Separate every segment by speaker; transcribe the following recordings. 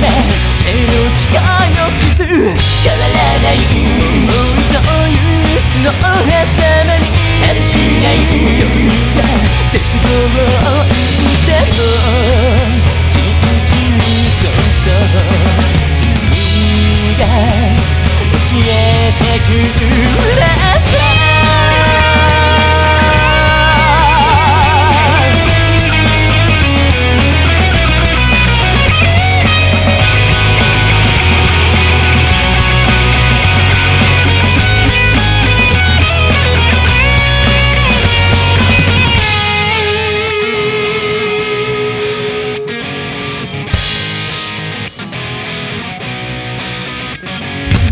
Speaker 1: 手の力の傷変わらないもうと憂鬱の狭間に果てしない夜が絶望を生んでも。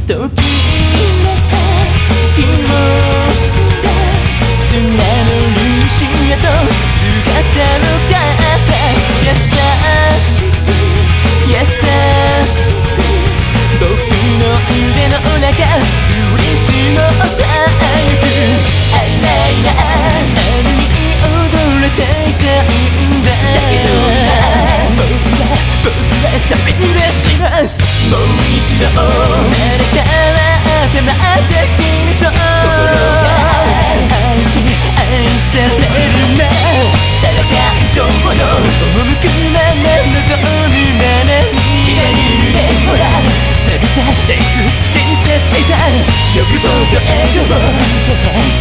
Speaker 1: ときめか気持ちで砂のルーシへと姿の変えて優しく優しく僕の腕の中降り積もってゆく曖昧な春に踊れていたいんだけど今僕は僕は旅立ちます。もう一度。した欲望とエゴ